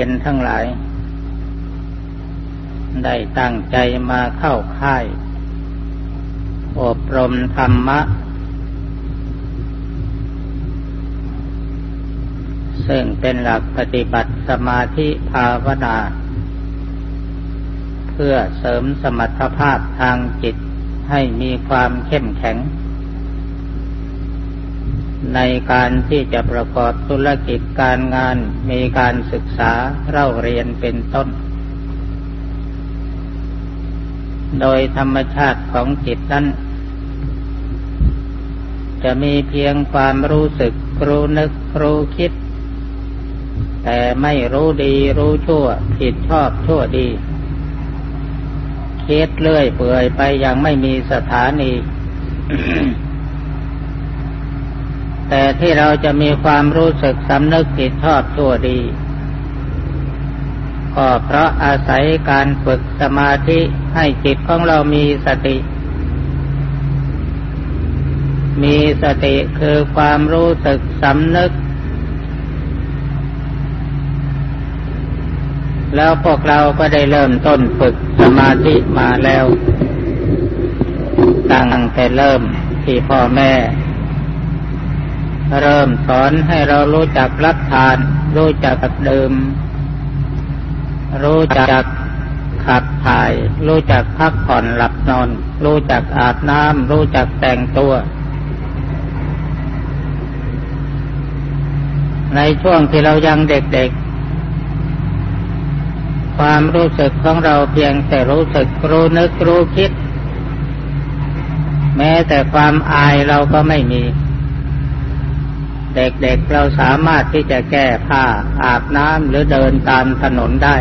รียนทั้งหลาย ได้ตั้งใจมาเข้าค่าย อบรมธรรมะ ซึ่งเป็นหลักปฏิบัติสมาธิภาวนา เพื่อเสริมสมรรถภาพทางจิตให้มีความเข้มแข็ง ในการที่จะประกอบธุรกิจการงานมีการศึกษาเล่าเรียนเป็นต้น โดยธรรมชาติของจิตนั้น จะมีเพียงความรู้สึกรู้นึกรู้คิด แต่ไม่รู้ดีรู้ชั่ว ผิดชอบชั่วดีคิดเลื่อยเปื่อยไปยังไม่มีสถานี แต่ที่เราจะมีความรู้สึกสำนึกผิดชอบชั่วดีก็เพราะอาศัยการฝึกสมาธิให้จิตของเรามีสติ มีสติคือความรู้สึกสำนึก แล้วพวกเราก็ได้เริ่มต้นฝึกสมาธิมาแล้ว ตั้งแต่เริ่มที่พ่อแม่ เริ่มสอนให้เรารู้จักรับทาน รู้จักดื่ม รู้จักขับถ่าย รู้จักพักผ่อนหลับนอน รู้จักอาบน้ำรู้จักแต่งตัว ในช่วงที่เรายังเด็กๆ ความรู้สึกของเราเพียงแต่รู้สึกรู้นึกรู้คิด แม้แต่ความอายเราก็ไม่มี เด็กๆเเราสามารถที่จะแก้ผ้าอาบน้ำหรือเดินตามถนนได้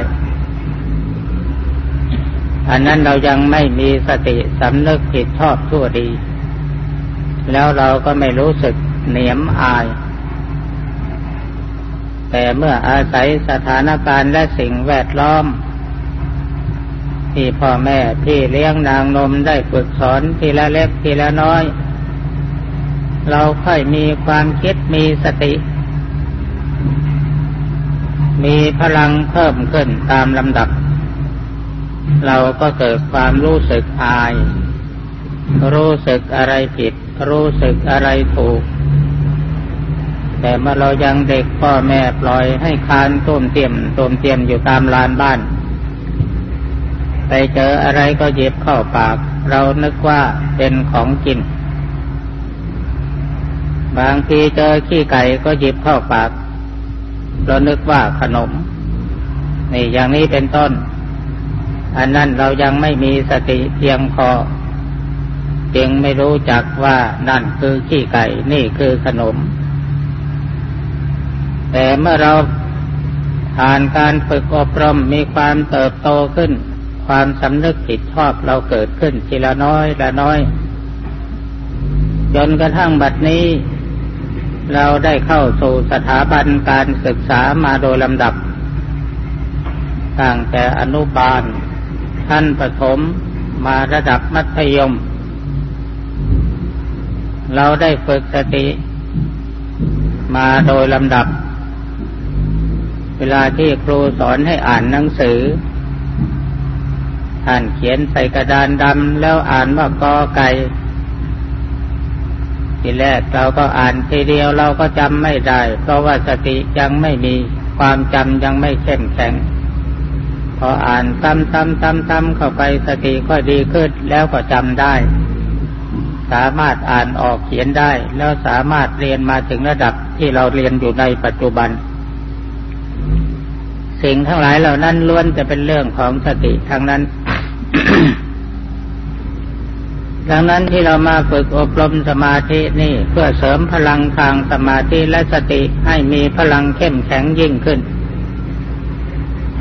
อันนั้นเรายังไม่มีสติสำนึกผิดชอบทั่วดี แล้วเราก็ไม่รู้สึกเหนียมอาย แต่เมื่ออาศัยสถานการณ์และสิ่งแวดล้อม ที่พ่อแม่ที่เลี้ยงนางนมได้ฝึกสอนทีละเล็กทีละน้อย เราค่อยมีความคิดมีสติ มีพลังเพิ่มขึ้นตามลำดับ เราก็เกิดความรู้สึกอาย รู้สึกอะไรผิด รู้สึกอะไรถูก แต่เมื่อเรายังเด็กพ่อแม่ปล่อยให้คานต้มเตียมต้มเตียมอยู่ตามลานบ้าน ไปเจออะไรก็เย็บเข้าปาก เรานึกว่าเป็นของกิน บางทีเจอขี้ไก่ก็หยิบเข้าปากเรานึกว่าขนม นี่อย่างนี้เป็นต้น อันนั้นเรายังไม่มีสติเพียงพอจึงไม่รู้จักว่านั่นคือขี้ไก่ นี่คือขนม แต่เมื่อเราผ่านการฝึกอบรมมีความเติบโตขึ้น ความสำนึกผิดชอบเราเกิดขึ้นทีละน้อยละน้อยจนกระทั่งบัดนี้ เราได้เข้าสู่สถาบันการศึกษามาโดยลำดับ ตั้งแต่อนุบาลชั้นประถมมาระดับมัธยม เราได้ฝึกสติมาโดยลำดับ เวลาที่ครูสอนให้อ่านหนังสือ ท่านเขียนใส่กระดานดำแล้วอ่านว่ากอไก่ ทีแรกเราก็อ่านทีเดียวเราก็จำไม่ได้ เพราะว่าสติยังไม่มีความจำยังไม่เข้มแข็ง พออ่านซ้ำๆๆๆเข้าไปสติก็ดีขึ้นแล้วก็จำได้ สามารถอ่านออกเขียนได้ แล้วสามารถเรียนมาถึงระดับที่เราเรียนอยู่ในปัจจุบัน สิ่งทั้งหลายเหล่านั้นล้วนจะเป็นเรื่องของสติทั้งนั้น ดังนั้นที่เรามาฝึกอบรมสมาธินี่เพื่อเสริมพลังทางสมาธิและสติให้มีพลังเข้มแข็งยิ่งขึ้น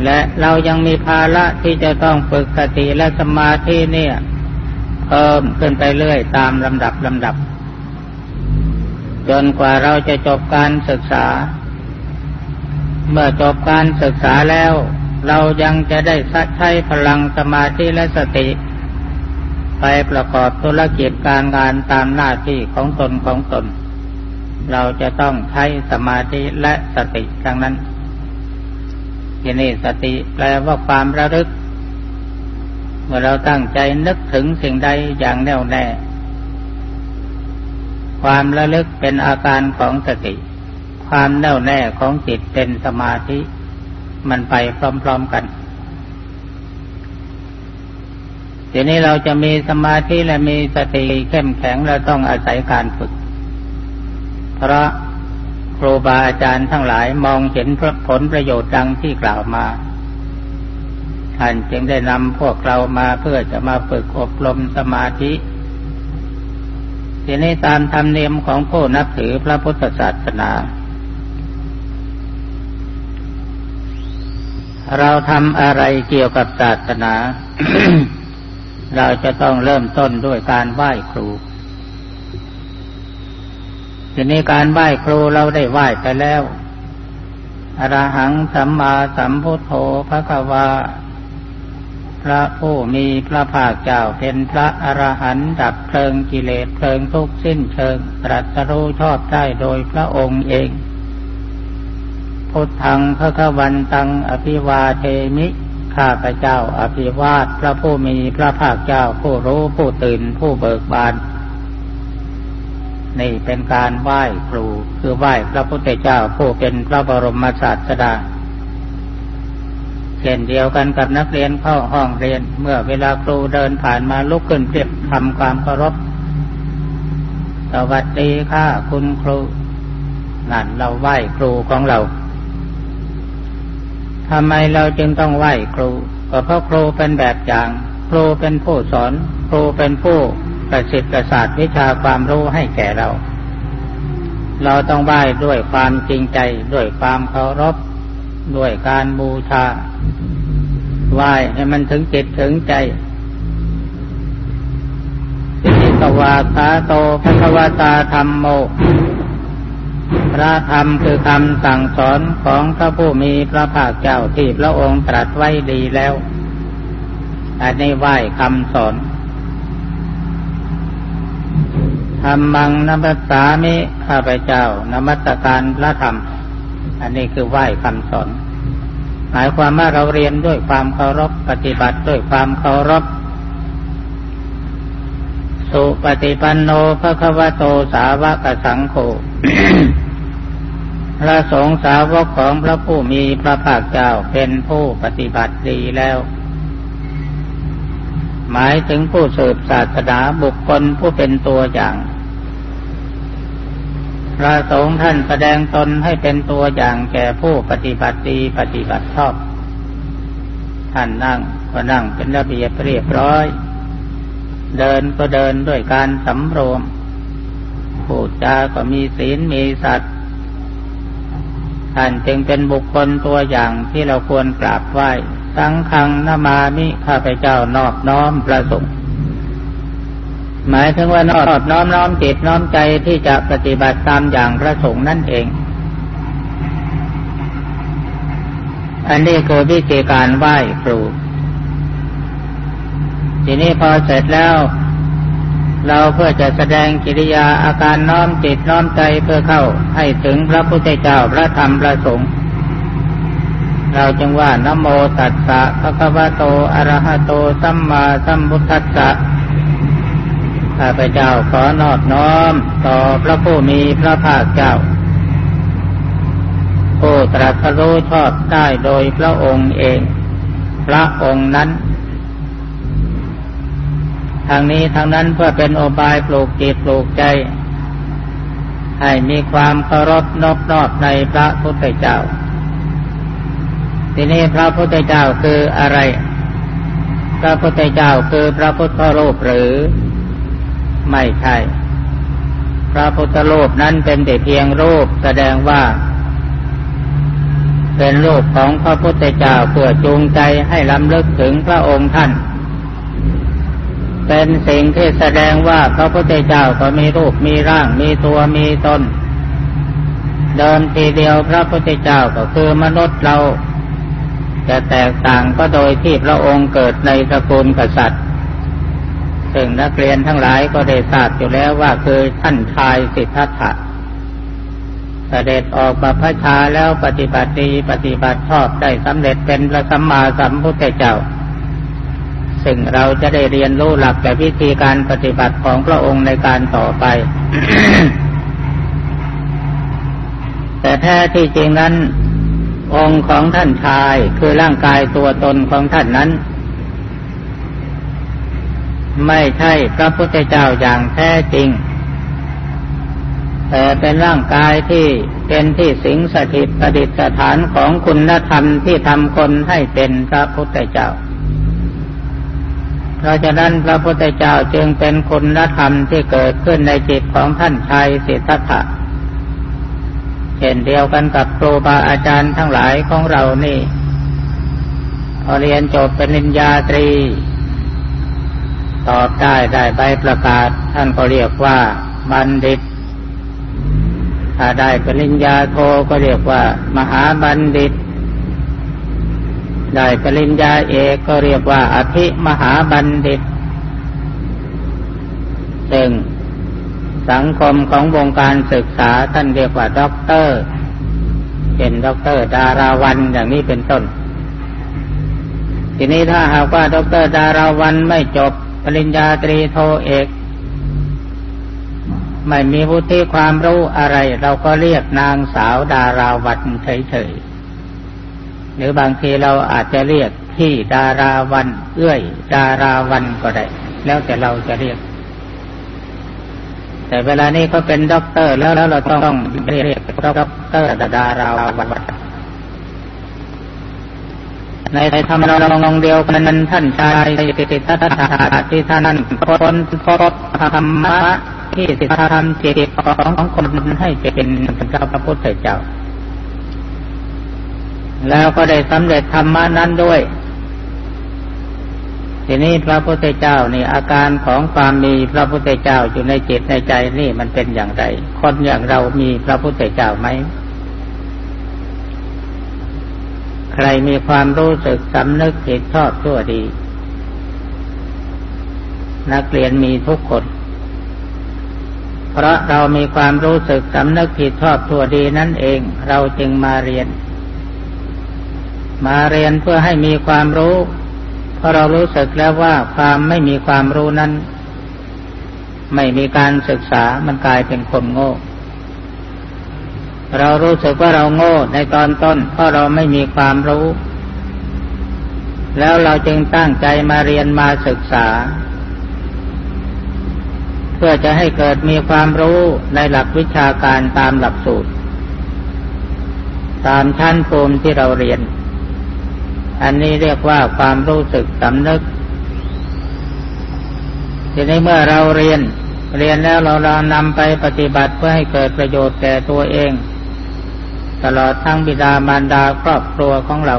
และเรายังมีภาระที่จะต้องฝึกสติและสมาธิเนี่ย เพิ่มขึ้นไปเรื่อยตามลำดับลำดับ จนกว่าเราจะจบการศึกษา เมื่อจบการศึกษาแล้ว เรายังจะได้ใช้พลังสมาธิและสติ ไปประกอบธุรกิจการงานตามหน้าที่ของตนของตน เราจะต้องใช้สมาธิและสติดังนั้นที่นี่สติแปลว่าความระลึก เมื่อเราตั้งใจนึกถึงสิ่งใดอย่างแน่วแน่ ความระลึกเป็นอาการของสติ ความแน่วแน่ของจิตเป็นสมาธิ มันไปพร้อมๆกัน ทีนี้เราจะมีสมาธิและมีสติเข้มแข็งเราต้องอาศัยการฝึก เพราะครูบาอาจารย์ทั้งหลายมองเห็นผลประโยชน์ดังที่กล่าวมาท่านจึงได้นำพวกเรามาเพื่อจะมาฝึกอบรมสมาธิทีนี้ตามธรรมเนียมของผู้นับถือพระพุทธศาสนา เราทำอะไรเกี่ยวกับศาสนา เราจะต้องเริ่มต้นด้วยการไหว้ครู ทีนี้การไหว้ครูเราได้ไหว้ไปแล้วอรหังสัมมาสัมพุทโธพระกวา พระผู้มีพระภาคเจ้าเป็นพระอรหันต์ดับเพลิงกิเลสเพลิงทุกสิ้นเชิง ตรัสรู้ชอบได้โดยพระองค์เอง พุทธังพระควันตังอภิวาเทมิ ข้าพเจ้าอภิวาทพระผู้มีพระภาคเจ้าผู้รู้ผู้ตื่นผู้เบิกบาน นี่เป็นการไหว้ครูคือไหว้พระพุทธเจ้าผู้เป็นพระบรมศาสดาเช่นเดียวกันกับนักเรียนเข้าห้องเรียน เมื่อเวลาครูเดินผ่านมาลุกขึ้นเรียบทำความเคารพ สวัสดีค่ะคุณครูนั่นเราไหว้ครูของเรา ทำไมเราจึงต้องไหว้ครู ก็เพราะครูเป็นแบบอย่าง ครูเป็นผู้สอน ครูเป็นผู้ประสิทธิ์ประสาทวิชาความรู้ให้แก่เรา เราต้องไหว้ด้วยความจริงใจ ด้วยความเคารพ ด้วยการบูชา ไหว้ให้มันถึงจิตถึงใจสิกวาสาโตพระควตาธรรมโม พระธรรมคือคำสั่งสอนของพระผู้มีพระภาคเจ้าที่พระองค์ตรัสไว้ดีแล้วอันนี้ไหว้คำสอนธรรมังนัมสามิข้าพเจ้านมัสการพระธรรม อันนี้คือไหว้คำสอน หมายความว่าเราเรียนด้วยความเคารพปฏิบัติด้วยความเคารพ สุปฏิปันโนภะคะวะโตสาวกสังโฆพระสงฆ์สาวกของพระผู้มีพระภาคเจ้าเป็นผู้ปฏิบัติดีแล้ว หมายถึงผู้สืบศาสนาบุคคลผู้เป็นตัวอย่าง พระสงฆ์ท่านแสดงตนให้เป็นตัวอย่างแก่ผู้ปฏิบัติดีปฏิบัติชอบ ท่านนั่งก็นั่งเป็นระเบียบเรียบร้อย เดินก็เดินด้วยการสำรวมพูดจาก็มีศีลมีสัตว์ท่านจึงเป็นบุคคลตัวอย่างที่เราควรกราบไหว้สังฆังนามามิข้าพเจ้านอบน้อมประสงค์หมายถึงว่านอบน้อมน้อมจิตน้อมใจที่จะปฏิบัติตามอย่างพระสงฆ์นั่นเอง อันนี้คือวิธีการไหว้ครู ทีนี้พอเสร็จแล้ว เราเพื่อจะแสดงกิริยาอาการน้อมจิตน้อมใจเพื่อเข้าให้ถึงพระพุทธเจ้าพระธรรมพระสงฆ์เราจึงว่านโมตัสสะภะคะวะโตอะระหะโตสัมมาสัมพุทธัสสะข้าพเจ้าขอนอบน้อมต่อพระผู้มีพระภาคเจ้าผู้ตรัสรู้ชอบได้โดยพระองค์เอง พระองค์นั้น ทางนี้ทางนั้นเพื่อเป็นอบายปลูกจิตปลูกใจ ให้มีความเคารพนอบนอบในพระพุทธเจ้า ทีนี้พระพุทธเจ้าคืออะไร พระพุทธเจ้าคือพระพุทธรูปหรือ ไม่ใช่ พระพุทธรูปนั้นเป็นแต่เพียงรูปแสดงว่าเป็นรูปของพระพุทธเจ้าเพื่อจูงใจให้ลำลึกถึงพระองค์ท่าน เป็นสิ่งที่แสดงว่าพระพุทธเจ้าก็มีรูปมีร่างมีตัวมีตน เดิมทีเดียวพระพุทธเจ้าก็คือมนุษย์เรา จะแตกต่างก็โดยที่พระองค์เกิดในตระกูลกษัตริย์ ซึ่งนักเรียนทั้งหลายก็ได้ทราบอยู่แล้วว่าคือท่านชายสิทธัตถะเสด็จออกบัพชาแล้วปฏิบัติดีปฏิบัติชอบได้สำเร็จเป็นพระสัมมาสัมพุทธเจ้า ซึ่งเราจะได้เรียนรู้หลักและวิธีการปฏิบัติของพระองค์ในการต่อไป แต่แท้ที่จริงนั้น องค์ของท่านชายคือร่างกายตัวตนของท่านนั้น ไม่ใช่พระพุทธเจ้าอย่างแท้จริง แต่เป็นร่างกายที่เป็นที่สิงสถิตประดิษฐานของคุณธรรมที่ทำคนให้เป็นพระพุทธเจ้า เพราะฉะนั้นพระพุทธเจ้าจึงเป็นคุณธรรมที่เกิดขึ้นในจิตของท่านชายสิทธัตถะเช่นเดียวกันกับครูบาอาจารย์ทั้งหลายของเรานี่พอเรียนจบเป็นนิญญาตรี ตอบได้ได้ใบประกาศ ท่านก็เรียกว่าบัณฑิต ถ้าได้ปริญญาโทก็เรียกว่า มหาบัณฑิต ได้ปริญญาเอกก็เรียกว่าอภิมหาบัณฑิต ซึ่งสังคมของวงการศึกษาท่านเรียกว่าด็อกเตอร์ เป็นด็อกเตอร์ดาราวันอย่างนี้เป็นต้น ทีนี้ถ้าหากว่าด็อกเตอร์ดาราวันไม่จบปริญญาตรีโทเอกไม่มีวุฒิความรู้อะไร เราก็เรียกนางสาวดาราวันเฉยๆ หรือบางทีเราอาจจะเรียกพี่ดาราวัน เอื้อย ดาราวันก็ได้ แล้วแต่เราจะเรียก แต่เวลานี้เขาเป็นด็อกเตอร์ แล้วแล้วเราต้องเรียกด็อกเตอร์ดาราวันในธรรมนองเดียวกันนั้นท่านชายสิทธัตถะที่ท่านค้นพบธรรมะที่สิทธธรรมจิตของคนให้เป็นพระพุทธเจ้า แล้วก็ได้สำเร็จธรรมานั้นด้วย ทีนี้พระพุทธเจ้านี่อาการของความมีพระพุทธเจ้าอยู่ในจิตในใจนี่มันเป็นอย่างไร คนอย่างเรามีพระพุทธเจ้าไหม ใครมีความรู้สึกสำนึกผิดชอบชั่วดี นักเรียนมีทุกคนเพราะเรามีความรู้สึกสำนึกผิดชอบทั่วดีนั่นเอง เราจึงมาเรียน มาเรียนเพื่อให้มีความรู้ เพราะเรารู้สึกแล้วว่าความไม่มีความรู้นั้น ไม่มีการศึกษามันกลายเป็นคนโง่ เรารู้สึกว่าเราโง่ในตอนต้น เพราะเราไม่มีความรู้ แล้วเราจึงตั้งใจมาเรียนมาศึกษา เพื่อจะให้เกิดมีความรู้ในหลักวิชาการตามหลักสูตร ตามชั้นภูมิที่เราเรียน อันนี้เรียกว่าความรู้สึกสำนึก ทีนี้เมื่อเราเรียน เรียนแล้วเราเรานำไปปฏิบัติเพื่อให้เกิดประโยชน์แก่ตัวเอง ตลอดทั้งบิดามารดาครอบครัวของเรา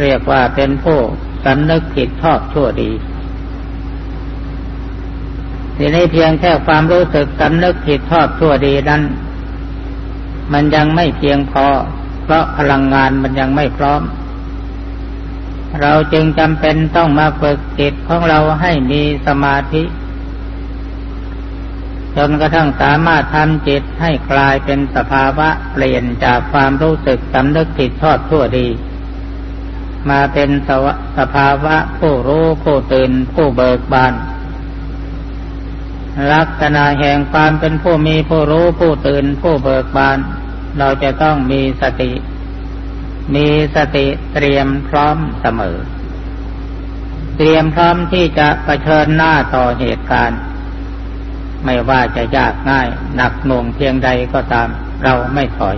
เรียกว่าเป็นผู้สำนึกผิดชอบชั่วดีทีนี้เพียงแค่ความรู้สึกสำนึกผิดชอบชั่วดีนั้น มันยังไม่เพียงพอ เพราะพลังงานมันยังไม่พร้อม เราจึงจำเป็นต้องมาฝึกจิตของเราให้มีสมาธิ จนกระทั่งสามารถทำจิตให้กลายเป็นสภาวะเปลี่ยนจากความรู้สึกสำนึกผิดชอบชั่วดี มาเป็นสภาวะผู้รู้ผู้ตื่นผู้เบิกบานลักษณะแห่งความเป็นผู้มีผู้รู้ผู้ตื่นผู้เบิกบาน เราจะต้องมีสติ มีสติเตรียมพร้อมเสมอ เตรียมพร้อมที่จะะเผชิญหน้าต่อเหตุการณ์ ไม่ว่าจะยากง่ายหนักหน่วงเพียงใดก็ตาม เราไม่ถอย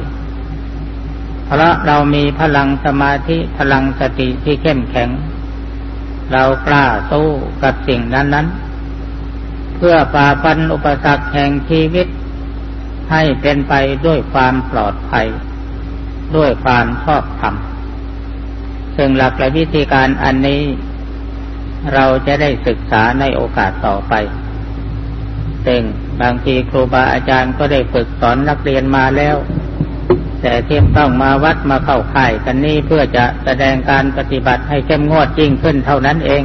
เพราะเรามีพลังสมาธิพลังสติที่เข้มแข็ง เรากล้าสู้กับสิ่งนั้นนั้นเพื่อฝ่าฟันอุปสรรคแห่งชีวิต ให้เป็นไปด้วยความปลอดภัย ด้วยความชอบธรรม ซึ่งหลักและวิธีการอันนี้เราจะได้ศึกษาในโอกาสต่อไปซึ่งบางทีครูบาอาจารย์ก็ได้ฝึกสอนนักเรียนมาแล้ว แต่ที่ต้องมาวัดมาเข้าค่ายกันนี้เพื่อจะแสดงการปฏิบัติให้เข้มงวดยิ่งขึ้นเท่านั้นเอง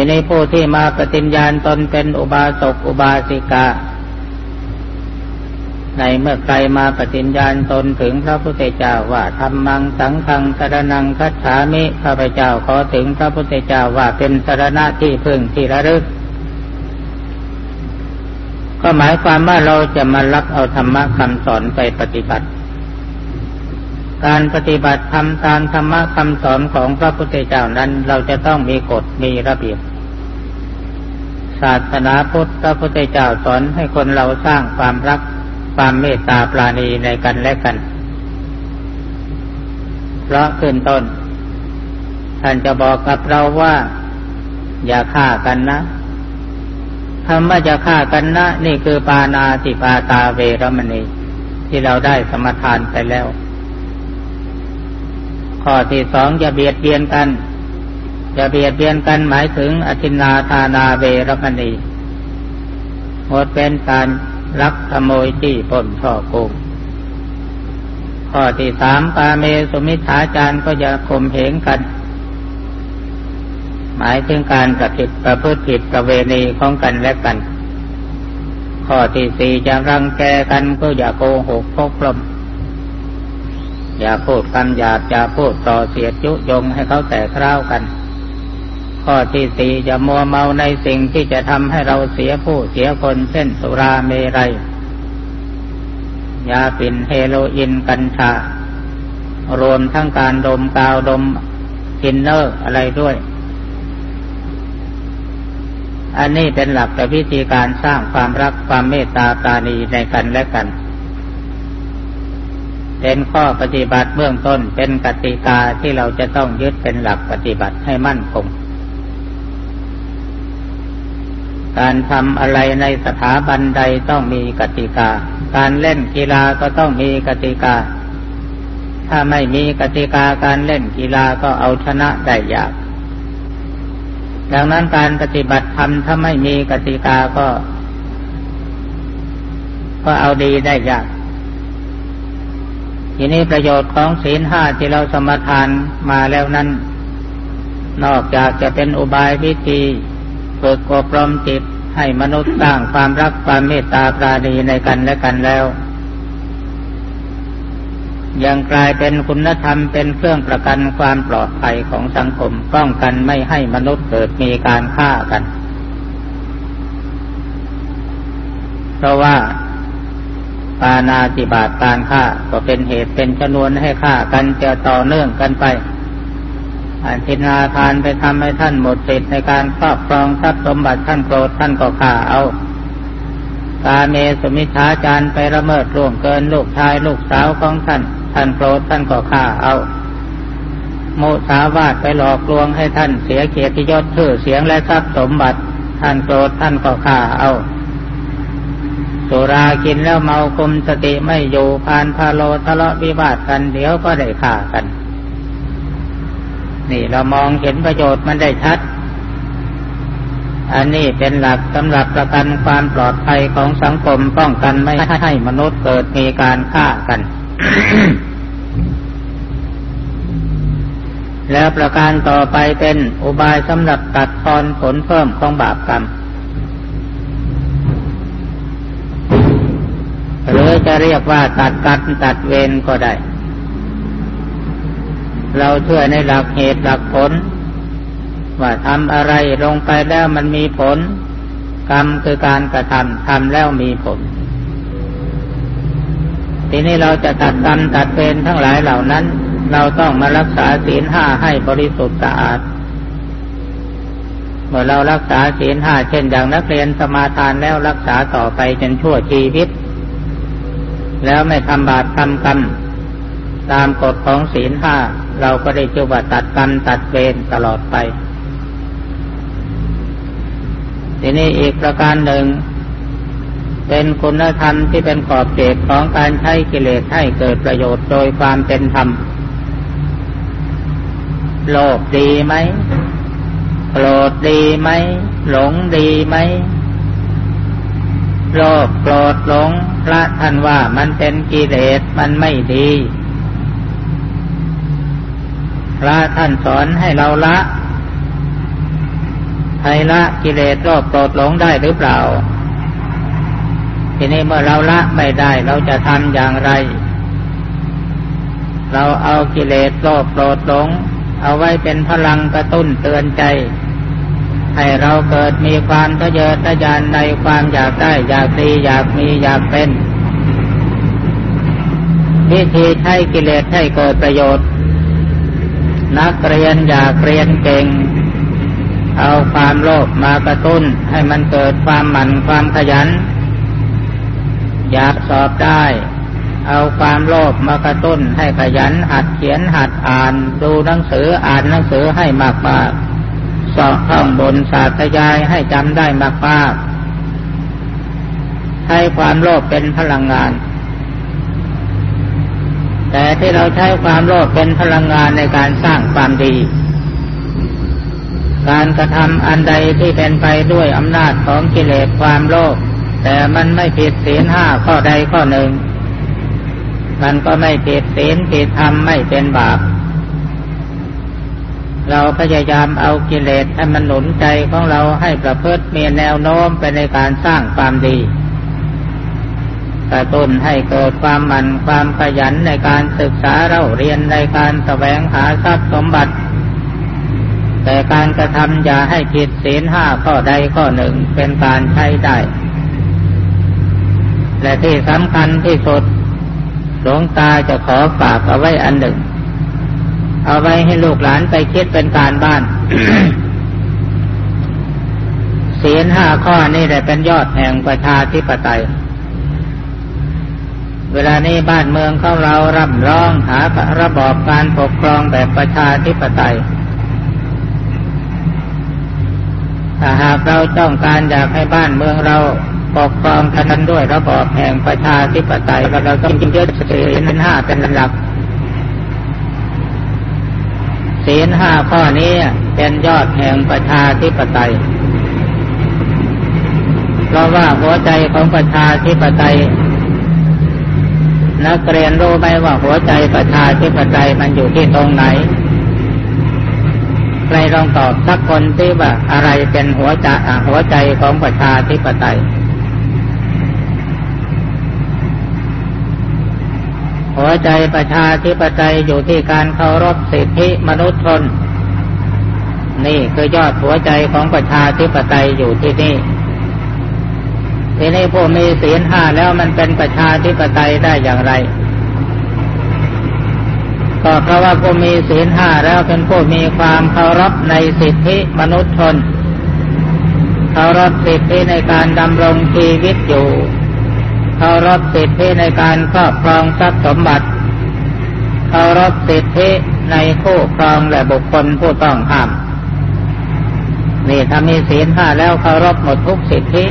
ทีนี้ผู้ที่มาปฏิญญาณตนเป็นอุบาสกอุบาสิกา ในเมื่อใครมาปฏิญญาณตนถึงพระพุทธเจ้าว่าธรรมังสังฆังสรนังคัจฉามิข้าพเจ้าขอถึงพระพุทธเจ้าว่าเป็นสรณะที่พึ่งที่ระลึก ก็หมายความว่าเราจะมารับเอาธรรมะคำสอนไปปฏิบัติการปฏิบัติทำตามธรรมะคำสอนของพระพุทธเจ้านั้น เราจะต้องมีกฎมีระเบียบ ศาสนาพุทธพระพุทธเจ้าสอนให้คนเราสร้างความรักความเมตตาปราณีในกันและกัน เพราะขึ้นต้น ท่านจะบอกกับเราว่า อย่าฆ่ากันนะคำว่าจะฆ่ากันนะ นี่คือปานาติปาตาเวรมณี ที่เราได้สมทานไปแล้ว ข้อที่สองอย่าเบียดเบียนกัน อย่าเบียดเบียนกันหมายถึงอธินาทานาเวรมณีหมดเป็นการลักขโมยจี้ปนช่อโกงข้อที่สามปาเมสุมิธาจารก็อย่าข่มเหงกัน หมายถึงการกระผิดประพฤติผิดประเวณีของกันและกัน ข้อที่สี่จะรังแกกันก็อย่าโกหกพกลมอย่าพูดคำหยาบอย่าพูดส่อเสียดยุยงให้เขาแตกร้าวกัน ข้อที่สี่อย่ามัวเมาในสิ่งที่จะทำให้เราเสียผู้เสียคนเช่นสุราเมรัยยาฝิ่นเฮโรอีนกัญชาวมทั้งการดมกาวดมทินเนอร์อะไรด้วย อันนี้เป็นหลักแต่วิธีการสร้างความรักความเมตตาปรานีในกันและกัน เป็นข้อปฏิบัติเบื้องต้นเป็นกติกาที่เราจะต้องยึดเป็นหลักปฏิบัติให้มั่นคง การทำอะไรในสถาบันใดต้องมีกติกา การเล่นกีฬาก็ต้องมีกติกา ถ้าไม่มีกติกาการเล่นกีฬาก็เอาชนะได้ยาก ดังนั้นการปฏิบัติธรรมถ้าไม่มีกติกาก็ ก็เอาดีได้ยากทีนี้ประโยชน์ของศีลห้าที่เราสมทานมาแล้วนั้น นอกจากจะเป็นอุบายวิธี ฝึกอบรมจิตให้มนุษย์สร้างความรักความเมตตาปราณีในกันและกันแล้ว ยังกลายเป็นคุณธรรมเป็นเครื่องประกันความปลอดภัยของสังคมป้องกันไม่ให้มนุษย์เกิดมีการฆ่ากัน เพราะว่าปานาติบาตการฆ่าก็เป็นเหตุเป็นชนวนให้ฆ่ากันจะต่อเนื่องกันไป อันทินาทานไปทำให้ท่านหมดสิทธิ์ในการครอบครองทรัพย์สมบัติท่านโกรธท่านก็ฆ่าเอาตาเมสมิชาจารไปละเมิดร่วงเกินลูกชายลูกสาวของท่าน ท่านโกรธท่านก็ฆ่าเอาโมสาวาดไปหลอกลวงให้ท่านเสียเกียรติยศชื่อเสียงและทรัพย์สมบัติ ท่านโกรธท่านก็ฆ่าเอาสุรากินแล้วเมาคุมสติไม่อยู่พานพาโลทะเลาะวิวาทกันเดี๋ยวก็ได้ฆ่ากัน นี่เรามองเห็นประโยชน์มันได้ชัด อันนี้เป็นหลักสำหรับประกันความปลอดภัยของสังคมป้องกันไม่ให้มนุษย์เกิดมีการฆ่ากัน แล้วประการต่อไปเป็นอุบายสำหรับตัดทอนผลเพิ่มของบาปกรรมหรือจะเรียกว่าตัดกันตัดเวรก็ได้ เราเชื่อในหลักเหตุหลักผล ว่าทำอะไรลงไปแล้วมันมีผล กรรมคือการกระทำทำแล้วมีผล ทีนี้เราจะตัดกรรมตัดเวรทั้งหลายเหล่านั้น เราต้องมารักษาศีลห้าให้บริสุทธิ์สะอาดเมื่อเรารักษาศีลห้าเช่นอย่างนักเรียนสมาทานแล้วรักษาต่อไปจนชั่วชีวิต แล้วไม่ทำบาปทำกรรมตามกฎของศีลห้า เราก็ได้ชื่อว่าตัดกรรมตัดเวรตลอดไป ทีนี้อีกประการหนึ่ง เป็นคุณธรรมที่เป็นขอบเขตของการใช้กิเลสให้เกิดประโยชน์โดยความเป็นธรรม โลภดีไหมโกรธดีไหม หลงดีไหมโลภโกรธหลงพระท่านว่ามันเป็นกิเลสมันไม่ดี พระท่านสอนให้เราละใครละกิเลสโลภโกรธหลงได้หรือเปล่า ทีนี้เมื่อเราละไม่ได้เราจะทำอย่างไร เราเอากิเลสโลภโกรธหลง เอาไว้เป็นพลังกระตุ้นเตือนใจ ให้เราเกิดมีความทะเยอทะยานในความอยากได้อยากดีอยากมีอยากเป็นวิธีใช้กิเลสให้เกิดประโยชน์ นักเรียนอยากเรียนเก่ง เอาความโลภมากระตุ้นให้มันเกิดความหมั่นความขยัน อยากสอบได้ เอาความโลภมากระตุ้นให้ขยันหัดเขียนหัดอ่านดูหนังสืออ่านหนังสือให้มากมากสอบท่องบนศาสตยายให้จำได้มากมากใช้ความโลภเป็นพลังงาน แต่ที่เราใช้ความโลภเป็นพลังงานในการสร้างความดี การกระทำอันใดที่เป็นไปด้วยอำนาจของกิเลสความโลภแต่มันไม่ผิดศีลห้าข้อใดข้อหนึ่ง มันก็ไม่ผิดศีลผิดธรรมไม่เป็นบาป เราพยายามเอากิเลสให้มันหนุนใจของเราให้ประพฤติมีแนวโน้มไปในการสร้างความดี กระตุ้นให้เกิดความหมั่นความขยันในการศึกษาเราเรียนในการแสวงหาทรัพย์สมบัติ แต่การกระทำอย่าให้ผิดศีลห้าข้อใดข้อหนึ่งเป็นการใช้ได้ และที่สำคัญที่สุดหลวงตาจะขอฝากเอาไว้อันหนึ่ง เอาไว้ให้ลูกหลานไปคิดเป็นการบ้านศีลห้าข้อนี้แหละเป็นยอดแห่งประชาธิปไตย เวลานี้บ้านเมืองของเราร่ำร้องหาระบอบการปกครองแบบประชาธิปไตย ถ้าหากเราต้องการอยากให้บ้านเมืองเราปกครองกันด้วยระบอบแห่งประชาธิปไตยเราต้องยึดศีลห้าเป็นหลักศีลห้าข้อนี้เป็นยอดแห่งประชาธิปไตย เพราะว่าหัวใจของประชาธิปไตย นักเรียนรู้ไหมว่าหัวใจประชาธิปไตยมันอยู่ที่ตรงไหนใครลองตอบสักคนที่ว่าอะไรเป็นหัวใจหัวใจของประชาธิปไตย หัวใจประชาธิปไตยอยู่ที่การเคารพสิทธิมนุษยชน นี่คือยอดหัวใจของประชาธิปไตยอยู่ที่นี่ ทีนี้ผู้มีศีลห้าแล้วมันเป็นประชาธิปไตยได้อย่างไร ก็เพราะว่าผู้มีศีลห้าแล้วเป็นผู้มีความเคารพในสิทธิมนุษยชนเคารพสิทธิในการดำรงชีวิตอยู่เคารพสิทธิในการครอบครองทรัพย์สมบัติเคารพสิทธิในคู่ครองและบุคคลผู้ต้องห้ามนี่ถ้ามีศีลห้าแล้วเคารพหมดทุกสิทธิ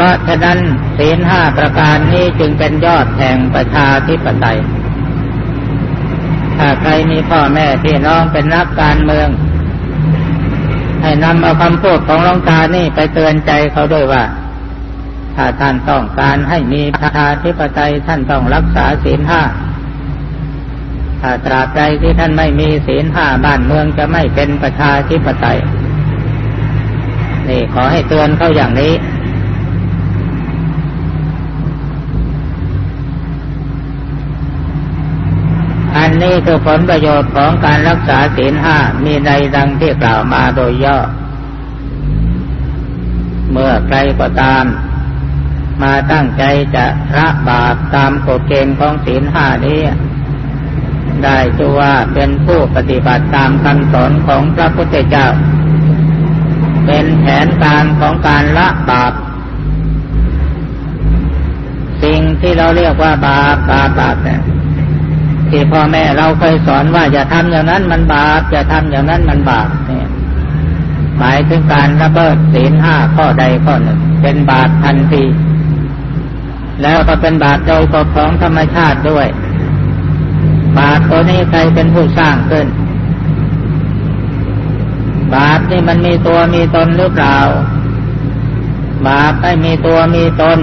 ราะฉะนั้นศีลห้าประการนี้จึงเป็นยอดแห่งประชาธิปไตย ถ้าใครมีพ่อแม่พี่น้องเป็นนักการเมือง ให้นำเอาคำพูดของหลวงตานี่ไปเตือนใจเขาด้วยว่า ถ้าท่านต้องการให้มีประชาธิปไตยท่านต้องรักษาศีลห้าถ้าตราบใดที่ท่านไม่มีศีลห้าบ้านเมืองจะไม่เป็นประชาธิปไตย นี่ขอให้เตือนเขาอย่างนี้อั นี้คือผลประโยชน์ของการรักษาศีลห้ามีในดังที่กล่าวมาโดยย่อ เมื่อใครก็ตาม มาตั้งใจจะระบาปตามกฎเกณฑ์ของศีลห้านี้ ได้ชัวว่าเป็นผู้ปฏิบัติตามคำสอนของพระพุทธเจ้า เป็นแผนการของการละบาปสิ่งที่เราเรียกว่าบาปบาปบาปเนี่ย ที่พ่อแม่เราเคยสอนว่าอย่าทำอย่างนั้นมันบาปอย่าทำอย่างนั้นมันบาปเนี่ยหมายถึงการระเบิดศีลห้าข้อใดข้อหนึ่งเป็นบาปทันทีแล้วก็เป็นบาปโดยกฎของธรรมชาติด้วย บาปตัวนี้ใครเป็นผู้สร้างขึ้น บาปนี่มันมีตัวมีตนหรือเปล่า บาปไม่มีตัวมีตน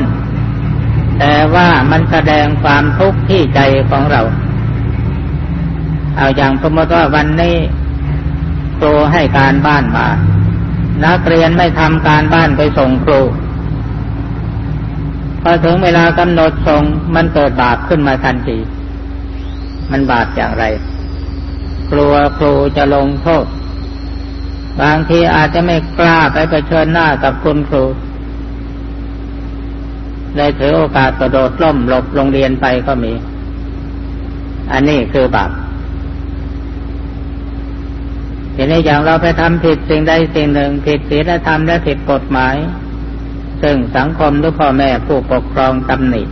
แต่ว่ามันแสดงความทุกข์ที่ใจของเรา เอาอย่างสมมติว่าวันนี้ครูให้การบ้านมา นักเรียนไม่ทำการบ้านไปส่งครู พอถึงเวลากำหนดส่งมันเกิดบาปขึ้นมาทันที มันบาปอย่างไร กลัวครูจะลงโทษ บางทีอาจจะไม่กล้าไปเผชิญหน้ากับคุณครูเลยถือโอกาสกระโดดล่มหลบโรงเรียนไปก็มี อันนี้คือบาป ทีนี้อย่างเราไปทำผิดสิ่งใดสิ่งหนึ่ง ผิดศีลธรรมและผิดกฎหมาย ซึ่งสังคมหรือพ่อแม่ผู้ปกครองตำหนิ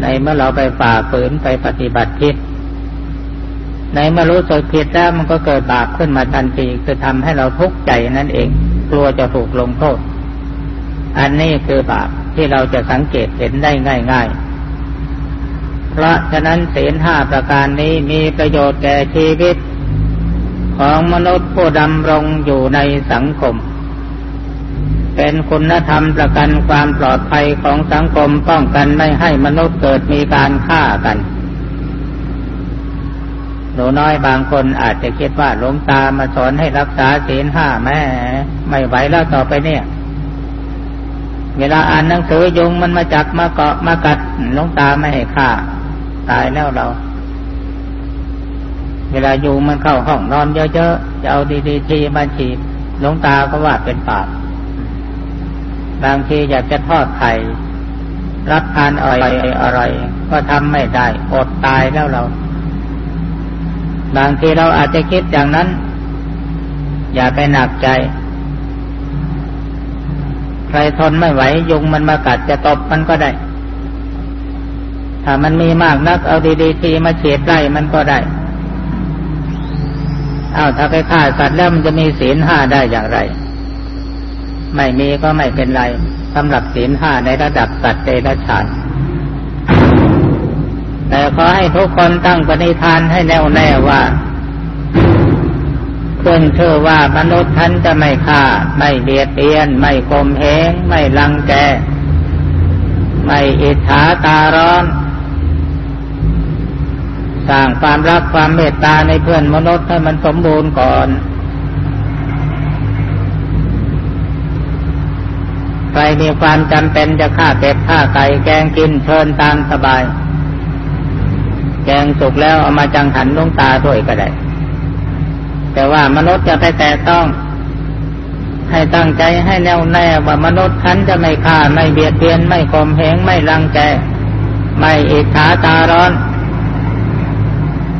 ในเมื่อเราไปฝ่าฝืนไปปฏิบัติผิด ในเมื่อรู้สึกผิดแล้วมันก็เกิดบาปขึ้นมาทันทีคือทำให้เราทุกข์ใจนั่นเอง กลัวจะถูกลงโทษ อันนี้คือบาปที่เราจะสังเกตเห็นได้ง่าย ๆเพราะฉะนั้นศีลห้าประการนี้มีประโยชน์แก่ชีวิต ของมนุษย์ผู้ดำรงอยู่ในสังคม เป็นคุณธรรมประกันความปลอดภัยของสังคมป้องกันไม่ให้มนุษย์เกิดมีการฆ่ากัน หนูน้อยบางคนอาจจะคิดว่าหลวงตามาสอนให้รักษาศีลห้าแม่ไม่ไหวแล้วต่อไปเนี่ย เวลาอ่านหนังสือยุงมันมาจับมาเกาะมากัดหลวงตาไม่ให้ฆ่า ตายแล้วเรา เวลายุงมันเข้าห้องนอนเยอะๆจะเอาดีๆทีมาฉีดหลวงตาก็ว่าเป็นปาปบางทีอยากจะทอดไข่รับทานอร่อยอร่อยก็ทำไม่ได้ อดตายแล้วเรา บางทีเราอาจจะคิดอย่างนั้น อย่าไปหนักใจ ใครทนไม่ไหวยุงมันมากัดจะตบมันก็ได้ ถ้ามันมีมากนักเอาดีๆทีมาเฉียดไล่มันก็ได้ เอาถ้าไปฆ่าสัตว์แล้วมันจะมีศีลห้าได้อย่างไร ไม่มีก็ไม่เป็นไรสำหรับศีลห้าในระดับสัตว์เดรัจฉานแต่ขอให้ทุกคนตั้งปณิธานให้แน่วแน่ว่าขึ้นชื่อว่ามนุษย์ท่านจะไม่ฆ่า ไม่เบียดเบียน ไม่คมเหงไม่ลังแก ไม่อิจฉาตาร้อน สร้างความรักความเมตตาในเพื่อนมนุษย์ให้มันสมบูรณ์ก่อน ใครมีความจำเป็นจะฆ่าเป็ดฆ่าไก่แกงกินเชิญตามสบาย แกงสุกแล้วเอามาจังหันลงตาด้วยก็ได้ แต่ว่ามนุษย์จะไปแตะต้อง ให้ตั้งใจให้แน่วแน่ว่ามนุษย์ฉันจะไม่ฆ่าไม่เบียดเบียนไม่ข่มเหงไม่รังแกไม่อิจฉาตาร้อน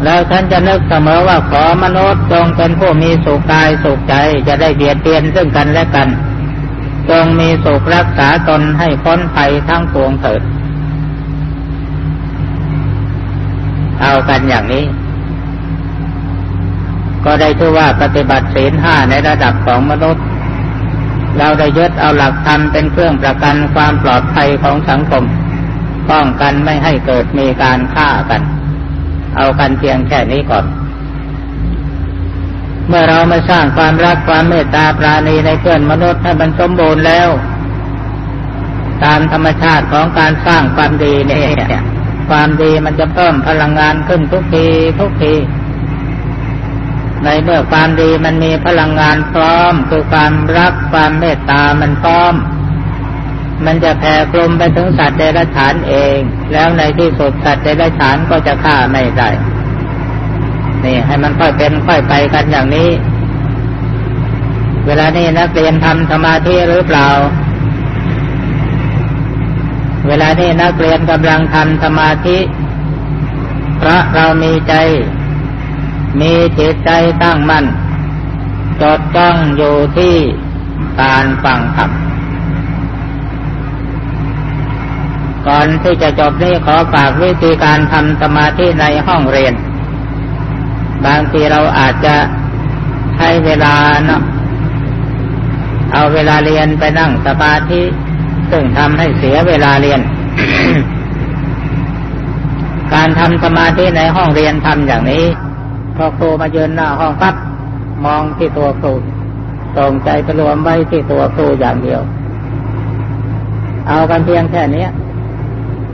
แล้วฉันจะนึกเสมอว่าขอมนุษย์จงเป็นผู้มีสุขกายสุขใจจะได้เบียดเบียนซึ่งกันและกัน จงมีสุขรักษาตนให้พ้นภัยทั้งปวงเถิด เอากันอย่างนี้ ก็ได้ชื่อว่าปฏิบัติศีลห้าในระดับของมนุษย์ เราได้ยึดเอาหลักธรรมเป็นเครื่องประกันความปลอดภัยของสังคม ป้องกันไม่ให้เกิดมีการฆ่ากัน เอากันเพียงแค่นี้ก่อน เมื่อเรามาสร้างความรักความเมตตาปราณีในเพื่อนมนุษย์ให้มันสมบูรณ์แล้ว ตามธรรมชาติของการสร้างความดีเนี่ยความดีมันจะเพิ่มพลังงานขึ้นทุกทีทุกทีในเมื่อความดีมันมีพลังงานพร้อม คือความรักความเมตตามันพร้อม มันจะแผ่กลมไปถึงสัตว์เดรัจฉานเอง แล้วในที่สุดสัตว์เดรัจฉานก็จะฆ่าไม่ได้ นี่ ให้มันค่อยเป็นค่อยไปกันอย่างนี้ เวลานี้นักเรียนทำสมาธิหรือเปล่า เวลานี้นักเรียนกำลังทำสมาธิเพราะเรามีใจ มีจิตใจตั้งมั่นจดจ้องอยู่ที่การฟังธรรม ก่อนที่จะจบนี้ขอฝากวิธีการทำสมาธิในห้องเรียน บางทีเราอาจจะใช้เวลาเนาะเอาเวลาเรียนไปนั่งสมาธิซึ่งทำให้เสียเวลาเรียน การทำสมาธิในห้องเรียนทำอย่างนี้พอครูมาเยืนหน้าห้องปั๊บมองที่ตัวครูส่งใจไปรวมไว้ที่ตัวครูอย่างเดียว เอากันเพียงแค่นี้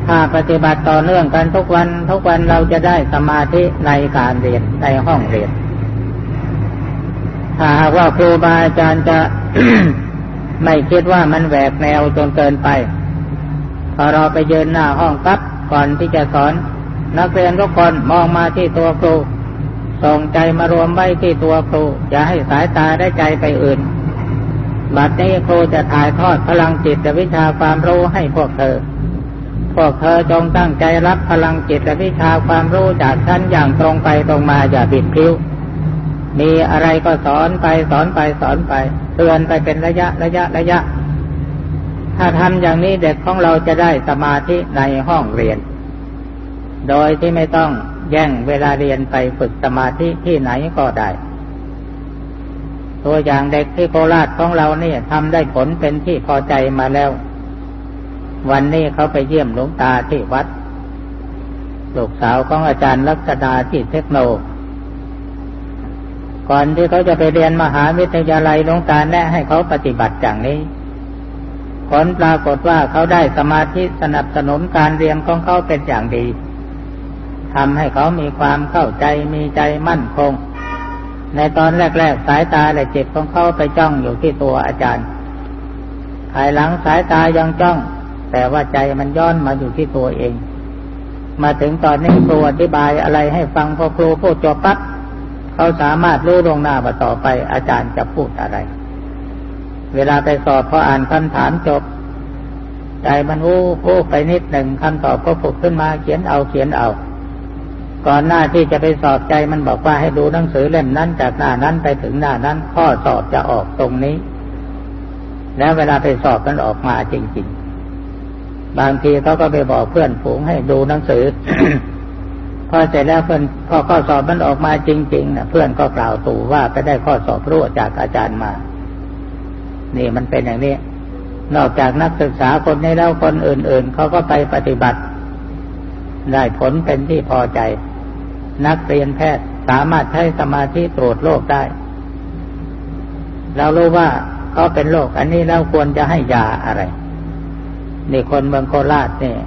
ถ้าปฏิบัติต่อเนื่องกันทุกวันทุกวันเราจะได้สมาธิในการเรียนในห้องเรียน ถ้าหากว่าครูบาอาจารย์จะไม่คิดว่ามันแหวกแนวจนเกินไป พอเราไปยืนหน้าห้องปั๊บก่อนที่จะสอน นักเรียนทุกคนมองมาที่ตัวครูส่งใจมารวมไว้ที่ตัวครูอย่าให้สายตาได้ใจไปอื่น บัดนี้ครูจะถ่ายทอดพลังจิตวิชาความรู้ให้พวกเธอ วกเธอจงตั้งใจรับพลังจิตและวิชาความรู้จากท่านอย่างตรงไปตรงมาอย่าบิดพิ้ว มีอะไรก็สอนไปสอนไปสอนไป เตือนไปเป็นระยะระยะระยะ ถ้าทำอย่างนี้เด็กของเราจะได้สมาธิในห้องเรียน โดยที่ไม่ต้องแย่งเวลาเรียนไปฝึกสมาธิที่ไหนก็ได้ ตัวอย่างเด็กที่โคราชของเราเนี่ยทำได้ผลเป็นที่พอใจมาแล้ว วันนี้เขาไปเยี่ยมหลวงตาที่วัด ลูกสาวของอาจารย์ลักษณาที่เทคโน ก่อนที่เขาจะไปเรียนมหาวิทยาลัยหลวงตาแนะให้เขาปฏิบัติอย่างนี้ ผลปรากฏว่าเขาได้สมาธิสนับสนุนการเรียนของเขาเป็นอย่างดีทำให้เขามีความเข้าใจมีใจมั่นคง ในตอนแรก ๆ สายตาและจิตของเขาไปจ้องอยู่ที่ตัวอาจารย์ภายหลังสายตายังจ้อง แต่ว่าใจมันย้อนมาอยู่ที่ตัวเอง มาถึงตอนนี้ครูอธิบายอะไรให้ฟังพอครูพูดจบปั๊บเขาสามารถรู้ลงหน้าว่าต่อไป อาจารย์จะพูดอะไร เวลาไปสอบพออ่านคำถามจบ ใจมันวู้วู้ไปนิดหนึ่งคำตอบก็ผุดขึ้นมาเขียนเอาเขียนเอาก่อนหน้าที่จะไปสอบใจมันบอกว่าให้ดูหนังสือเล่มนั้นจากหน้านั้นไปถึงหน้านั้น ข้อสอบจะออกตรงนี้ แล้วเวลาไปสอบมันออกมาจริงๆ บางทีเขาก็ไปบอกเพื่อนฝูงให้ดูหนังสือ พอเสร็จแล้วเพื่อนพอข้อสอบมันออกมาจริงๆนะเพื่อนก็กล่าวตู่ว่าไปได้ข้อสอบรั่วจากอาจารย์มา นี่มันเป็นอย่างนี้ นอกจากนักศึกษาคนนี้แล้วคนอื่น ๆเขาก็ไปปฏิบัติ ได้ผลเป็นที่พอใจ นักเรียนแพทย์สามารถใช้สมาธิตรวจโรคได้เรารู้ว่าเขาเป็นโรคอันนี้แล้วควรจะให้ยาอะไร นี่คนเมืองโคราชเนี่ย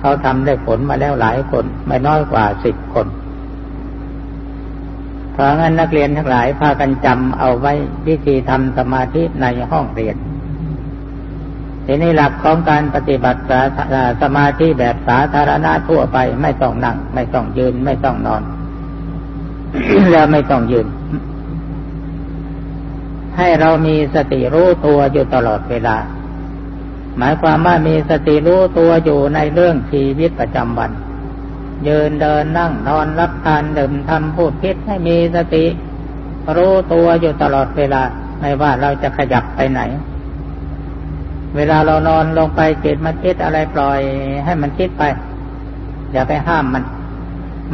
เขาทำได้ผลมาแล้วหลายคน ไม่น้อยกว่าสิบคน เพราะงั้นนักเรียนทั้งหลายพากันจำเอาไว้วิธีทำสมาธิในห้องเรียนทีนี้หลักของการปฏิบัติสมาธิแบบสาธารณะทั่วไปไม่ต้องนั่ง ไม่ต้องยืน ไม่ต้องนอน แล้วไม่ต้องยืน ให้เรามีสติรู้ตัวอยู่ตลอดเวลา หมายความว่ามีสติรู้ตัวอยู่ในเรื่องชีวิตประจำวัน ยืนเดินนั่งนอนรับทานดื่มทำพูดคิดให้มีสติ รู้ตัวอยู่ตลอดเวลา ไม่ว่าเราจะขยับไปไหน เวลาเรานอนลงไปจิตมันคิดอะไรปล่อย ให้มันคิดไป อย่าไปห้ามมัน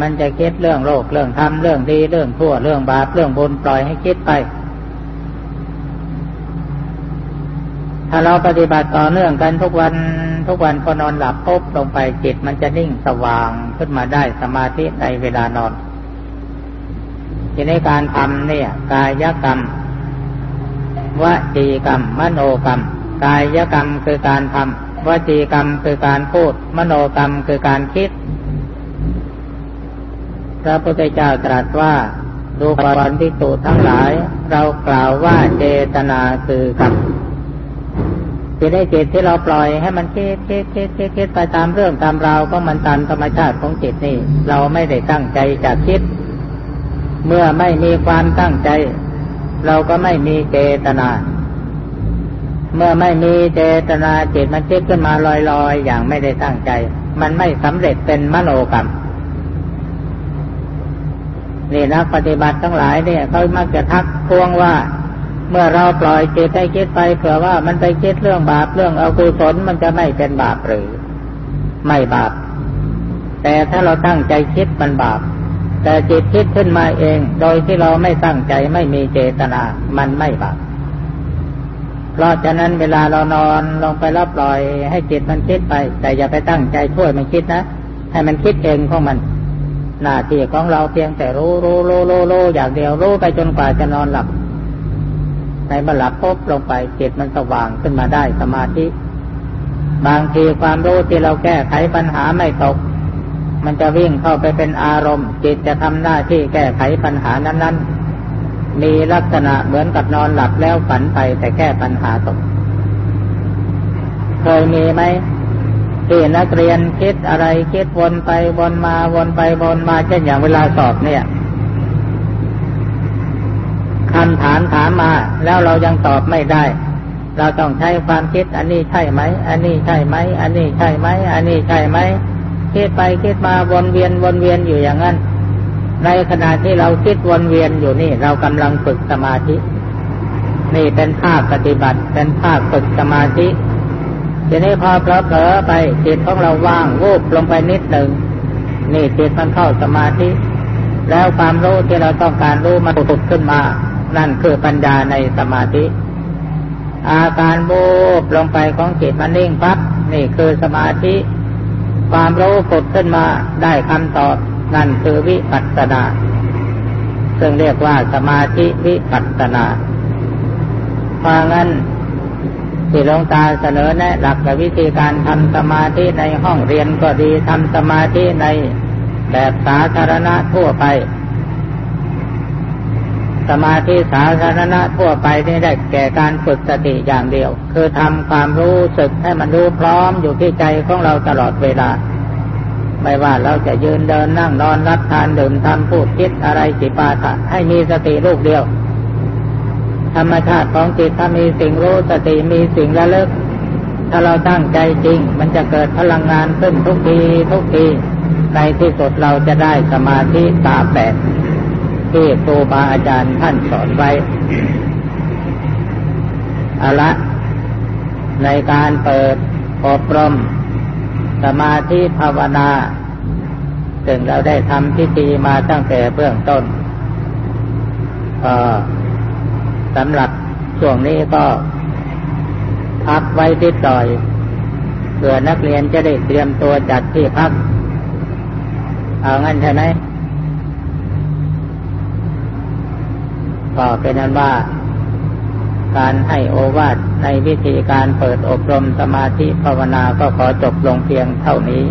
มันจะคิดเรื่องโลกเรื่องธรรมเรื่องดีเรื่องทั่วเรื่องบาปเรื่องบุญปล่อยให้คิดไป ถ้าเราปฏิบัติต่อเนื่องกันทุกวันทุกวันพอนอนหลับปุ๊บลงไปจิตมันจะนิ่งสว่างขึ้นมาได้สมาธิในเวลานอนทีนี้การทำเนี่ย กายกรรมวจีกรรม มโนกรรม กายกรรมคือการทำวจีกรรมคือการพูด มโนกรรมคือการคิด พระพุทธเจ้าตรัสว่าดูก่อนพิสูทั้งหลาย เรากล่าวว่าเจตนาคือกรรม จิตได้จิตที่เราปล่อยให้มันคิดคิดคิดคิดคิดไปตามเรื่องตามราวก็มันตามธรรมชาติของจิตนี่ เราไม่ได้ตั้งใจจะคิด เมื่อไม่มีความตั้งใจ เราก็ไม่มีเจตนา เมื่อไม่มีเจตนาจิตมันคิดขึ้นมาลอยๆ อย่างไม่ได้ตั้งใจ มันไม่สำเร็จเป็นมโนกรรมนี่นักปฏิบัติทั้งหลายเนี่ยเขามักจะทักทวงว่า เมื่อเราปล่อยจิตให้คิดไปเผื่อว่ามันไปคิดเรื่องบาปเรื่องอกุศลมันจะไม่เป็นบาปหรือ ไม่บาป แต่ถ้าเราตั้งใจคิดมันบาป แต่จิตคิดขึ้นมาเอง โดยที่เราไม่ตั้งใจไม่มีเจตนา มันไม่บาปเพราะฉะนั้นเวลาเรานอนลงไปรับปล่อยให้จิตมันคิดไป แต่อย่าไปตั้งใจช่วยมันคิดนะ ให้มันคิดเองของมัน หน้าที่ของเราเพียงแต่รู้รู้รู้รู้รู้อย่างเดียวรู้ไปจนกว่าจะนอนหลับ ในเมื่อหลับปุ๊บลงไปจิตมันสว่างขึ้นมาได้สมาธิ บางทีความรู้ที่เราแก้ไขปัญหาไม่ตก มันจะวิ่งเข้าไปเป็นอารมณ์ จิตจะทำหน้าที่แก้ไขปัญหานั้น ๆ มีลักษณะเหมือนกับนอนหลับแล้วฝันไปแต่แก้ปัญหาตก เคยมีไหมที่นักเรียนคิดอะไรคิดวนไปวนมาวนไปวนมาเช่นอย่างเวลาสอบเนี่ยำถามถามมา แล้วเรายังตอบไม่ได้ เราต้องใช้ความคิด อันนี้ใช่ไหม อันนี้ใช่ไหม อันนี้ใช่ไหม อันนี้ใช่ไหมคิดไปคิดมาวนเวียนวนเวียนอยู่อย่างนั้น ในขณะที่เราคิดวนเวียนอยู่นี่ เรากำลังฝึกสมาธิ นี่เป็นภาคปฏิบัติ เป็นภาคฝึกสมาธิทีนี้พอเผลอๆไปจิตของเราว่างวูบลงไปนิดหนึ่งนี่จิตมันเข้าสมาธิ แล้วความรู้ที่เราต้องการรู้มันปุดขึ้นมา นั่นคือปัญญาในสมาธิ อาการวูบลงไปของจิตมันนิ่งปั๊บนี่คือสมาธิ ความรู้ปุดขึ้นมาได้คำตอบ นั่นคือวิปัสสนา ซึ่งเรียกว่าสมาธิวิปัสสนาเพราะงั้นที่หลวงตาเสนอแนะหลักและวิธีการทำสมาธิในห้องเรียนก็ดีทำสมาธิในแบบสาธารณะทั่วไป สมาธิสาธารณะทั่วไปนี่ได้แก่การฝึกสติอย่างเดียว คือทำความรู้สึกให้มันรู้พร้อมอยู่ที่ใจของเราตลอดเวลา ไม่ว่าเราจะยืนเดินนั่งนอนรับทานดื่มทำพูดคิดอะไรสิปาถะให้มีสติลูกเดียว ธรรมชาติของจิตถ้ามีสิ่งรู้สติมีสิ่งระลึก ถ้าเราตั้งใจจริง มันจะเกิดพลังงานขึ้นทุกทีทุกทีในที่สุดเราจะได้สมาธิตาแปด ที่ครูบาอาจารย์ท่านสอนไว้อะละ ในการเปิดอบรม สมาธิภาวนา ซึ่งเราได้ทำพิธีมาตั้งแต่เบื้องต้นสำหรับช่วงนี้ก็พักไว้ติดต่อยเพื่อนักเรียนจะได้เตรียมตัวจัดที่พัก เอางั้นใช่ไหม ก็เป็นนั้นว่า การให้โอวาทในวิธีการเปิดอบรมสมาธิภาวนาก็ขอจบลงเพียงเท่านี้